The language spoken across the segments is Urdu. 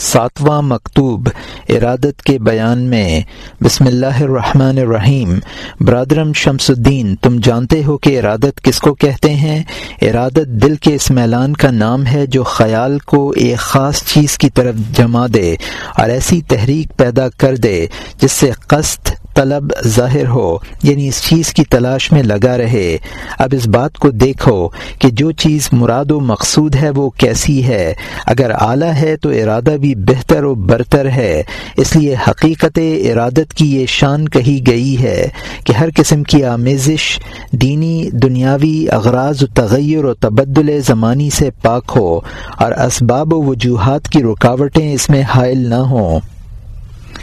ساتواں مکتوب ارادت کے بیان میں، بسم اللہ الرحمن الرحیم، برادرم شمس الدین، تم جانتے ہو کہ ارادت کس کو کہتے ہیں؟ ارادت دل کے اس میلان کا نام ہے جو خیال کو ایک خاص چیز کی طرف جما دے اور ایسی تحریک پیدا کر دے جس سے قصد طلب ظاہر ہو یعنی اس چیز کی تلاش میں لگا رہے۔ اب اس بات کو دیکھو کہ جو چیز مراد و مقصود ہے وہ کیسی ہے۔ اگر اعلیٰ ہے تو ارادہ بھی بہتر و برتر ہے۔ اس لیے حقیقت ارادت کی یہ شان کہی گئی ہے کہ ہر قسم کی آمیزش دینی، دنیاوی اغراض و تغیر و تبدل زمانی سے پاک ہو اور اسباب و وجوہات کی رکاوٹیں اس میں حائل نہ ہوں۔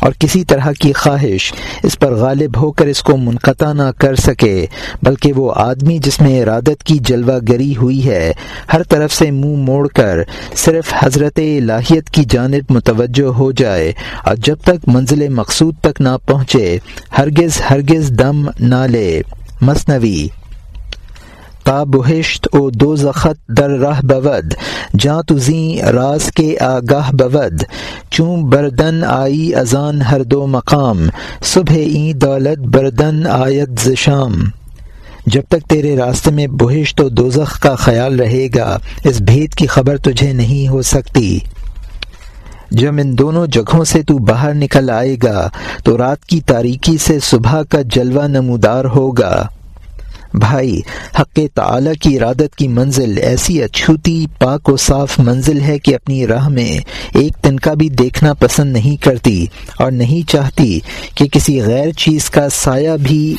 اور کسی طرح کی خواہش اس پر غالب ہو کر اس کو منقطع نہ کر سکے، بلکہ وہ آدمی جس میں ارادت کی جلوہ گری ہوئی ہے، ہر طرف سے منہ موڑ کر صرف حضرت الہیت کی جانب متوجہ ہو جائے اور جب تک منزل مقصود تک نہ پہنچے، ہرگز ہرگز دم نہ لے۔ مصنوی تا بہشت او دو زخت در راہ بود، جاں تزیں راز کے آگاہ بود۔ چوں بردن آئی ازان ہر دو مقام، صبح این دولت بردن آیت زشام جب تک تیرے راستے میں بہشت و دوزخ کا خیال رہے گا، اس بھید کی خبر تجھے نہیں ہو سکتی۔ جب ان دونوں جگہوں سے تو باہر نکل آئے گا، تو رات کی تاریکی سے صبح کا جلوہ نمودار ہوگا۔ بھائی، حق تعالی کی ارادت کی منزل ایسی اچھوتی، پاک و صاف منزل ہے کہ اپنی راہ میں ایک تنکا بھی دیکھنا پسند نہیں کرتی اور نہیں چاہتی کہ کسی غیر چیز کا سایہ بھی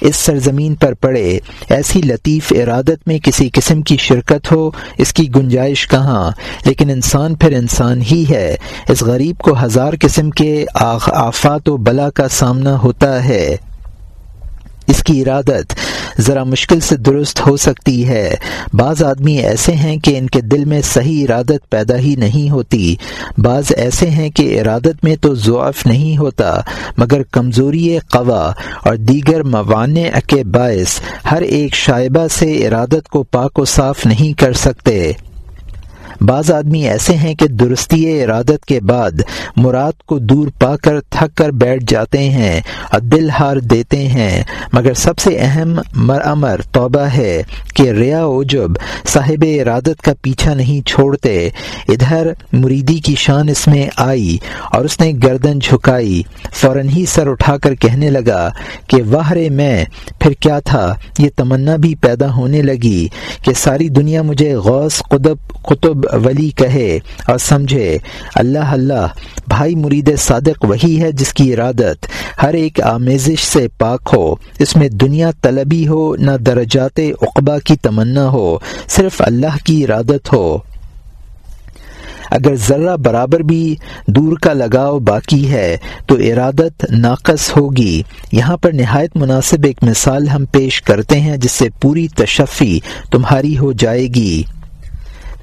اس سرزمین پر پڑے۔ ایسی لطیف ارادت میں کسی قسم کی شرکت ہو، اس کی گنجائش کہاں؟ لیکن انسان پھر انسان ہی ہے۔ اس غریب کو ہزار قسم کے آفات و بلا کا سامنا ہوتا ہے۔ اس کی ارادت ذرا مشکل سے درست ہو سکتی ہے۔ بعض آدمی ایسے ہیں کہ ان کے دل میں صحیح ارادت پیدا ہی نہیں ہوتی۔ بعض ایسے ہیں کہ ارادت میں تو ضعف نہیں ہوتا، مگر کمزوری قوا اور دیگر موانع کے باعث ہر ایک شائبہ سے ارادت کو پاک و صاف نہیں کر سکتے۔ بعض آدمی ایسے ہیں کہ درستی ارادت کے بعد مراد کو دور پا کر، تھک کر بیٹھ جاتے ہیں اور دل ہار دیتے ہیں۔ مگر سب سے اہم مرمر توبہ ہے کہ ریا اوجب صاحب ارادت کا پیچھا نہیں چھوڑتے۔ ادھر مریدی کی شان اس میں آئی اور اس نے گردن جھکائی۔ فوراً ہی سر اٹھا کر کہنے لگا کہ، واہ رے میں، پھر کیا تھا؟ یہ تمنا بھی پیدا ہونے لگی کہ ساری دنیا مجھے غوث قطب قطب ولی کہے اور سمجھے، اللہ اللہ، بھائی مرید صادق وہی ہے جس کی ارادت ہر ایک آمیزش سے پاک ہو، اس میں دنیا طلبی ہو، نہ درجات اقبا کی تمنا ہو، صرف اللہ کی ارادت ہو۔ اگر ذرہ برابر بھی دور کا لگاؤ باقی ہے تو ارادت ناقص ہوگی۔ یہاں پر نہایت مناسب ایک مثال ہم پیش کرتے ہیں جس سے پوری تشفی تمہاری ہو جائے گی۔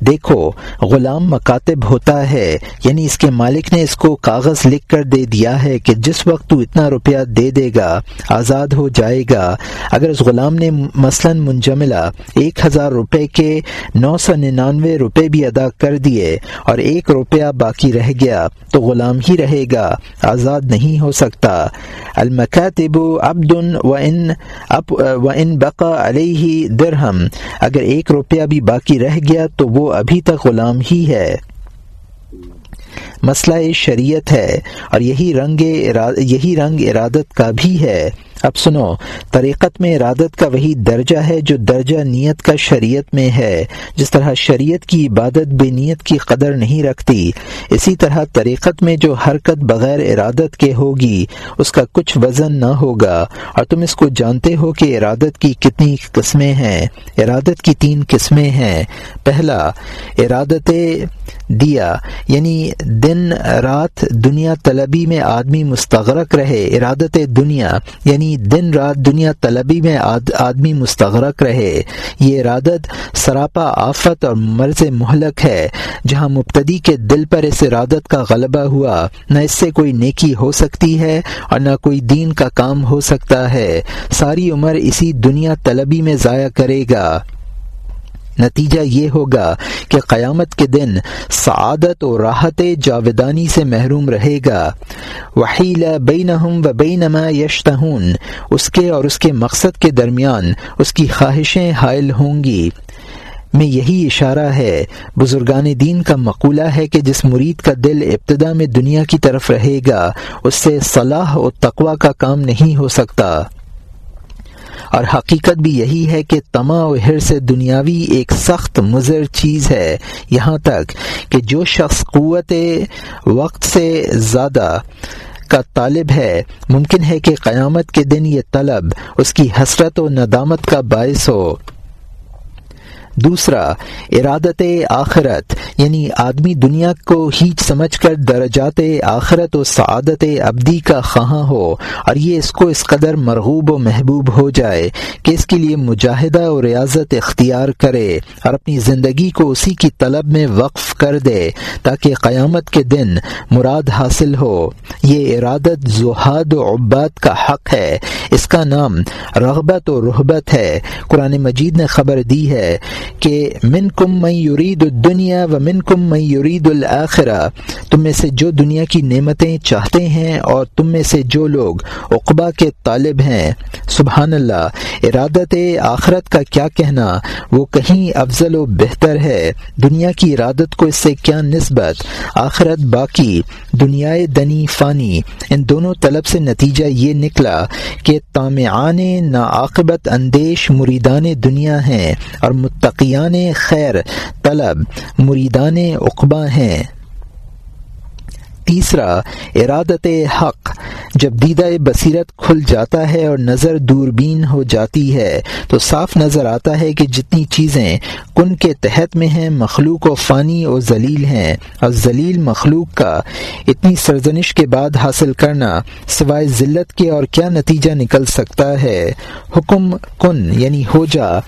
دیکھو، غلام مکاتب ہوتا ہے یعنی اس کے مالک نے اس کو کاغذ لکھ کر دے دیا ہے کہ جس وقت تو اتنا روپیہ دے دے گا، آزاد ہو جائے گا۔ اگر اس غلام نے مثلا منجملہ ایک ہزار روپے کے نو سو ننانوے روپے بھی ادا کر دیے اور ایک روپیہ باقی رہ گیا، تو غلام ہی رہے گا، آزاد نہیں ہو سکتا۔ المکاتب عبد و ان و ان بقا علیہ درہم۔ اگر ایک روپیہ بھی باقی رہ گیا، تو وہ ابھی تک غلام ہی ہے۔ مسئلہ شریعت ہے اور یہی رنگ یہی رنگ ارادت کا بھی ہے۔ اب سنو، طریقت میں ارادت کا وہی درجہ ہے جو درجہ نیت کا شریعت میں ہے۔ جس طرح شریعت کی عبادت بے نیت کی قدر نہیں رکھتی، اسی طرح طریقت میں جو حرکت بغیر ارادت کے ہوگی، اس کا کچھ وزن نہ ہوگا۔ اور تم اس کو جانتے ہو کہ ارادت کی کتنی قسمیں ہیں۔ ارادت کی تین قسمیں ہیں۔ پہلا ارادت دیا یعنی دن، رات، دنیا طلبی میں آدمی مستغرق رہے، ارادت دنیا یعنی دن، رات، دنیا طلبی میں آدمی مستغرق رہے۔ یہ ارادت سراپا آفت اور مرض مہلک ہے، جہاں مبتدی کے دل پر اس ارادت کا غلبہ ہوا۔ نہ اس سے کوئی نیکی ہو سکتی ہے اور نہ کوئی دین کا کام ہو سکتا ہے۔ ساری عمر اسی دنیا طلبی میں ضائع کرے گا۔ نتیجہ یہ ہوگا کہ قیامت کے دن سعادت و راحت جاودانی سے محروم رہے گا۔ وحیل بینہم و بینما یشتہون اس کے اور اس کے مقصد کے درمیان اس کی خواہشیں حائل ہوں گی۔ میں یہی اشارہ ہے، بزرگان دین کا مقولہ ہے کہ جس مرید کا دل ابتدا میں دنیا کی طرف رہے گا، اس سے صلاح و تقوا کا کام نہیں ہو سکتا۔ اور حقیقت بھی یہی ہے کہ تما و ہر سے دنیاوی ایک سخت مضر چیز ہے۔ یہاں تک کہ جو شخص قوت وقت سے زیادہ کا طالب ہے، ممکن ہے کہ قیامت کے دن یہ طلب اس کی حسرت و ندامت کا باعث ہو۔ دوسرا، ارادت آخرت یعنی آدمی دنیا کو ہیچ سمجھ کر درجات آخرت و سعادت ابدی کا خواہاں ہو اور یہ اس کو اس قدر مرغوب و محبوب ہو جائے کہ اس کے لیے مجاہدہ و ریاضت اختیار کرے اور اپنی زندگی کو اسی کی طلب میں وقف کر دے تاکہ قیامت کے دن مراد حاصل ہو۔ یہ ارادت زہاد و عباد کا حق ہے، اس کا نام رغبت و رحبت ہے۔ قرآن مجید نے خبر دی ہے کہ من کم میں یورید الدنیا و من کم میں یورید الآخرہ تم میں سے جو دنیا کی نعمتیں چاہتے ہیں اور تم میں سے جو لوگ اقبا کے طالب ہیں، سبحان اللہ، ارادت آخرت کا کیا کہنا؟ وہ کہیں افضل و بہتر ہے۔ دنیا کی ارادت کو اس سے کیا نسبت؟ آخرت باقی، دنیا دنی فانی۔ ان دونوں طلب سے نتیجہ یہ نکلا کہ تامعان ناعاقبت اندیش مریدان دنیا ہیں اور متق خیر، طلب، مریدان اقبا ہیں۔ تیسرا، ارادت حق، جب دیدہ بصیرت کھل جاتا ہے اور نظر دوربین ہو جاتی ہے، تو صاف نظر آتا ہے کہ جتنی چیزیں کن کے تحت میں ہیں، مخلوق و فانی و ذلیل ہیں۔ اور ذلیل مخلوق کا اتنی سرزنش کے بعد حاصل کرنا سوائے ذلت کے اور کیا نتیجہ نکل سکتا ہے؟ حکم کن یعنی ہو جا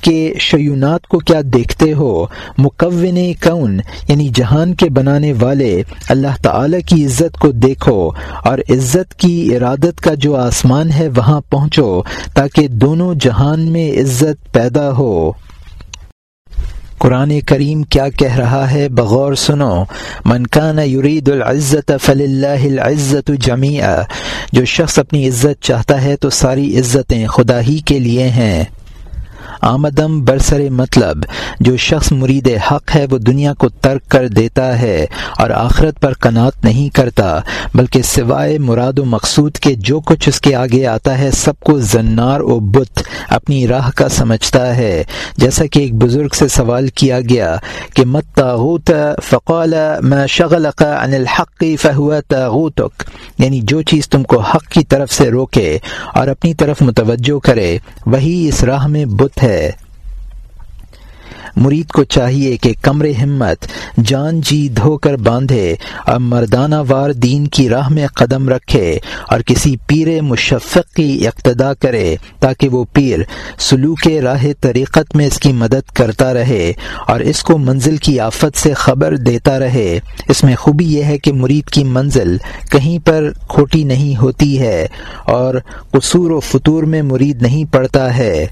کہ شیونات کو کیا دیکھتے ہو؟ مکون کون یعنی جہان کے بنانے والے، اللہ تعالی کی عزت کو دیکھو اور عزت کی ارادت کا جو آسمان ہے وہاں پہنچو تاکہ دونوں جہان میں عزت پیدا ہو۔ قرآن کریم کیا کہہ رہا ہے؟ بغور سنو منکان یرید العزت فل اللہ العزت جمی جو شخص اپنی عزت چاہتا ہے تو ساری عزتیں خدا ہی کے لیے ہیں۔ آمدم برسر مطلب۔ جو شخص مرید حق ہے، وہ دنیا کو ترک کر دیتا ہے اور آخرت پر کنات نہیں کرتا، بلکہ سوائے مراد و مقصود کے جو کچھ اس کے آگے آتا ہے، سب کو زنار و بت اپنی راہ کا سمجھتا ہے۔ جیسا کہ ایک بزرگ سے سوال کیا گیا کہ مت تاغوت فقال ما شغلق عن الحق فهو تاغوتک یعنی جو چیز تم کو حق کی طرف سے روکے اور اپنی طرف متوجہ کرے، وہی اس راہ میں بت ہے۔ ہے۔ مرید کو چاہیے کہ کمر ہمت، جان جی دھو کر باندھے اور مردانہ وار دین کی راہ میں قدم رکھے اور کسی پیر مشفق کی اقتدا کرے تاکہ وہ پیر سلوک راہ طریقت میں اس کی مدد کرتا رہے اور اس کو منزل کی آفت سے خبر دیتا رہے۔ اس میں خوبی یہ ہے کہ مرید کی منزل کہیں پر کھوٹی نہیں ہوتی ہے اور قصور و فطور میں مرید نہیں پڑتا ہے۔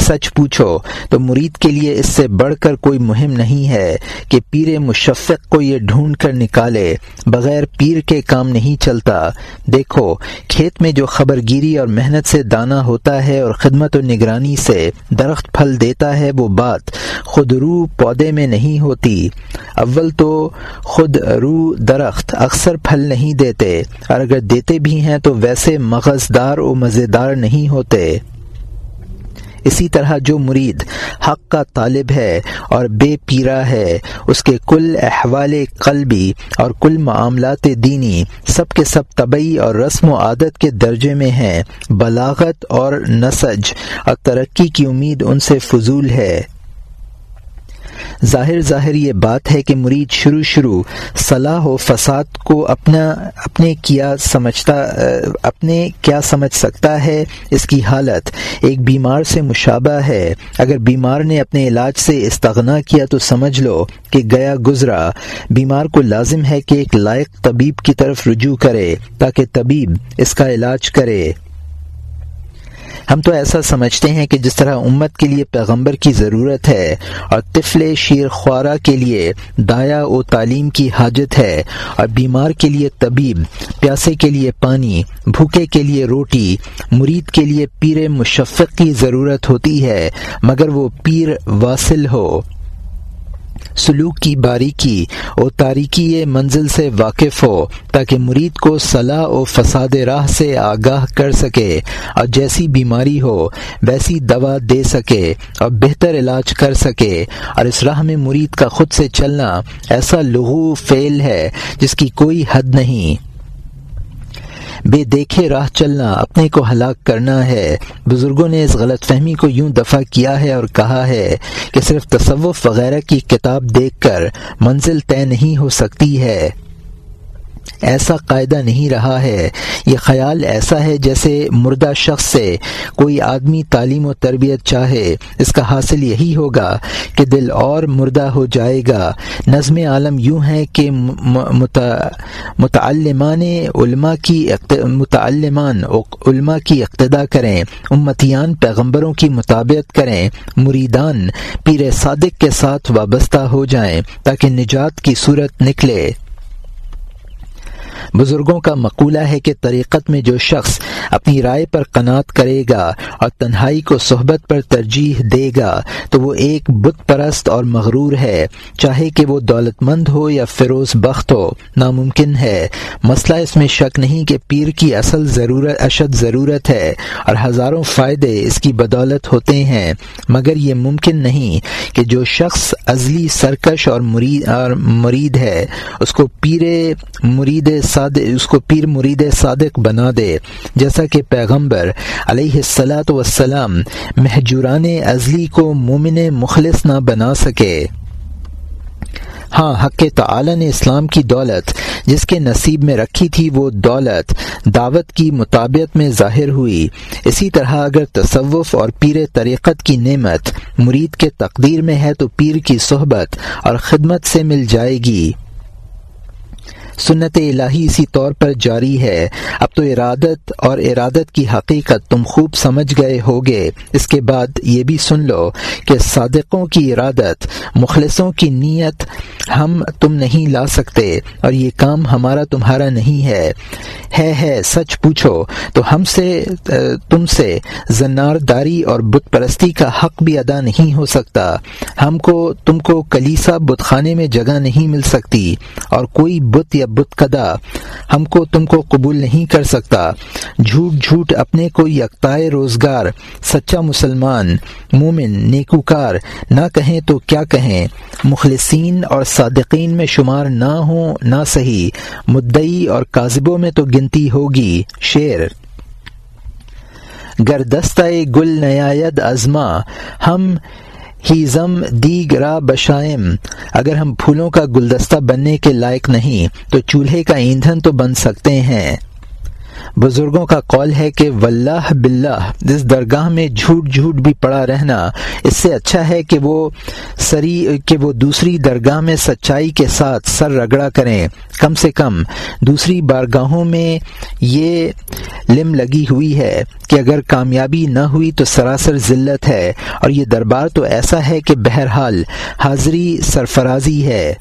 سچ پوچھو تو مرید کے لیے اس سے بڑھ کر کوئی مہم نہیں ہے کہ پیر مشفق کو یہ ڈھونڈ کر نکالے، بغیر پیر کے کام نہیں چلتا۔ دیکھو، کھیت میں جو خبر گیری اور محنت سے دانا ہوتا ہے اور خدمت و نگرانی سے درخت پھل دیتا ہے، وہ بات خود رو پودے میں نہیں ہوتی۔ اول تو خود رو درخت اکثر پھل نہیں دیتے۔ اور اگر دیتے بھی ہیں تو ویسے مغزدار و مزیدار نہیں ہوتے۔ اسی طرح جو مرید حق کا طالب ہے اور بے پیرا ہے، اس کے کل احوال قلبی اور کل معاملات دینی سب کے سب طبعی اور رسم و عادت کے درجے میں ہیں۔ بلاغت اور نسج، اور ترقی کی امید ان سے فضول ہے۔ ظاہر ظاہر یہ بات ہے کہ مرید شروع شروع صلاح و فساد کو اپنا اپنے کیا سمجھتا، اپنے کیا سمجھ سکتا ہے اس کی حالت۔ ایک بیمار سے مشابہ ہے۔ اگر بیمار نے اپنے علاج سے استغنا کیا تو سمجھ لو کہ گیا گزرا۔ بیمار کو لازم ہے کہ ایک لائق طبیب کی طرف رجوع کرے تاکہ طبیب اس کا علاج کرے۔ ہم تو ایسا سمجھتے ہیں کہ جس طرح امت کے لیے پیغمبر کی ضرورت ہے اور طفل شیر خوارہ کے لیے دایا و تعلیم کی حاجت ہے اور بیمار کے لیے طبیب، پیاسے کے لیے پانی، بھوکے کے لیے روٹی، مرید کے لیے پیر مشفق کی ضرورت ہوتی ہے، مگر وہ پیر واصل ہو۔ سلوک کی باریکی اور تاریکی منزل سے واقف ہو تاکہ مرید کو صلاح و فساد راہ سے آگاہ کر سکے اور جیسی بیماری ہو ویسی دوا دے سکے اور بہتر علاج کر سکے اور اس راہ میں مرید کا خود سے چلنا ایسا لغو فعل ہے جس کی کوئی حد نہیں۔ بے دیکھے راہ چلنا، اپنے کو ہلاک کرنا ہے۔ بزرگوں نے اس غلط فہمی کو یوں دفع کیا ہے اور کہا ہے کہ صرف تصوف وغیرہ کی کتاب دیکھ کر منزل طے نہیں ہو سکتی ہے۔ ایسا قاعدہ نہیں رہا ہے۔ یہ خیال ایسا ہے جیسے مردہ شخص سے کوئی آدمی تعلیم و تربیت چاہے۔ اس کا حاصل یہی ہوگا کہ دل اور مردہ ہو جائے گا۔ نظم عالم یوں ہے کہ متعلمان علماء کی متعلمان علماء کی اقتدا کریں۔ امتیان پیغمبروں کی مطابقت کریں۔ مریدان پیر صادق کے ساتھ وابستہ ہو جائیں تاکہ نجات کی صورت نکلے۔ بزرگوں کا مقولہ ہے کہ طریقت میں جو شخص اپنی رائے پر قناط کرے گا اور تنہائی کو صحبت پر ترجیح دے گا تو وہ ایک بت پرست اور مغرور ہے۔ چاہے کہ وہ دولت مند ہو یا فیروز بخت ہو، ناممکن ہے۔ مسئلہ اس میں شک نہیں کہ پیر کی اصل ضرورت، اشد ضرورت ہے اور ہزاروں فائدے اس کی بدولت ہوتے ہیں۔ مگر یہ ممکن نہیں کہ جو شخص ازلی سرکش اور مرید اور مرید ہے، اس کو پیر مرید اس کو پیر مرید صادق بنا دے۔ جیسا کہ پیغمبر علیہ السلاۃ وسلام محجوران ازلی کو مومن مخلص نہ بنا سکے۔ ہاں حق تعالی نے اسلام کی دولت جس کے نصیب میں رکھی تھی، وہ دولت دعوت کی مطابعت میں ظاہر ہوئی۔ اسی طرح اگر تصوف اور پیر طریقت کی نعمت مرید کے تقدیر میں ہے، تو پیر کی صحبت اور خدمت سے مل جائے گی۔ سنت الہی اسی طور پر جاری ہے۔ اب تو ارادت اور ارادت کی حقیقت تم خوب سمجھ گئے ہوگے۔ اس کے بعد یہ بھی سن لو کہ صادقوں کی ارادت، مخلصوں کی نیت ہم تم نہیں لا سکتے اور یہ کام ہمارا تمہارا نہیں ہے۔ ہے ہے، سچ پوچھو، تو ہم سے، تم سے زنار داری اور بت پرستی کا حق بھی ادا نہیں ہو سکتا۔ ہم کو، تم کو کلیسا بت خانے میں جگہ نہیں مل سکتی اور کوئی بت یا بت کدا ہم کو تم کو قبول نہیں کر سکتا۔ جھوٹ جھوٹ اپنے کو یکتائے روزگار، سچا مسلمان، مومن، نیکوکار، نہ کہیں تو کیا کہیں۔ مخلصین اور صادقین میں شمار نہ ہوں، نہ صحیح۔ مدئی اور کاذبوں میں تو گنتی ہوگی۔ شیر گردستہ گل نیاد ازما، ہم ہی زم دی دیگرا بشائم۔ اگر ہم پھولوں کا گلدستہ بننے کے لائق نہیں، تو چولہے کا ایندھن تو بن سکتے ہیں۔ بزرگوں کا قول ہے کہ واللہ باللہ، جس درگاہ میں جھوٹ جھوٹ بھی پڑا رہنا، اس سے اچھا ہے کہ وہ سری، کہ وہ دوسری درگاہ میں سچائی کے ساتھ سر رگڑا کریں۔ کم سے کم دوسری بارگاہوں میں یہ لم لگی ہوئی ہے کہ اگر کامیابی نہ ہوئی تو سراسر ذلت ہے۔ اور یہ دربار تو ایسا ہے کہ بہرحال حاضری سرفرازی ہے۔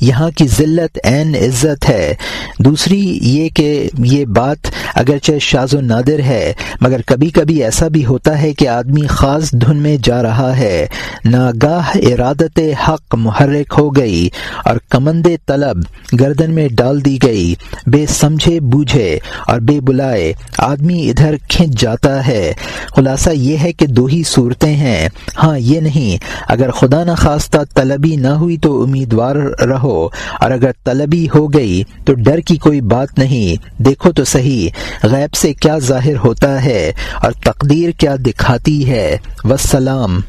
یہاں کی ذلت عین عزت ہے۔ دوسری یہ کہ یہ بات اگرچہ شاز و نادر ہے، مگر کبھی کبھی ایسا بھی ہوتا ہے کہ آدمی خاص دھن میں جا رہا ہے۔ ناگاہ ارادت حق محرک ہو گئی اور کمند طلب گردن میں ڈال دی گئی۔ بے سمجھے بوجھے اور بے بلائے آدمی ادھر کھنچ جاتا ہے۔ خلاصہ یہ ہے کہ دو ہی صورتیں ہیں۔ ہاں یہ نہیں، اگر خدا نخواستہ طلبی نہ ہوئی تو امیدوار رہو۔ ہو اور اگر طلبی ہو گئی تو ڈر کی کوئی بات نہیں، دیکھو تو صحیح، غیب سے کیا ظاہر ہوتا ہے اور تقدیر کیا دکھاتی ہے۔ وسلام۔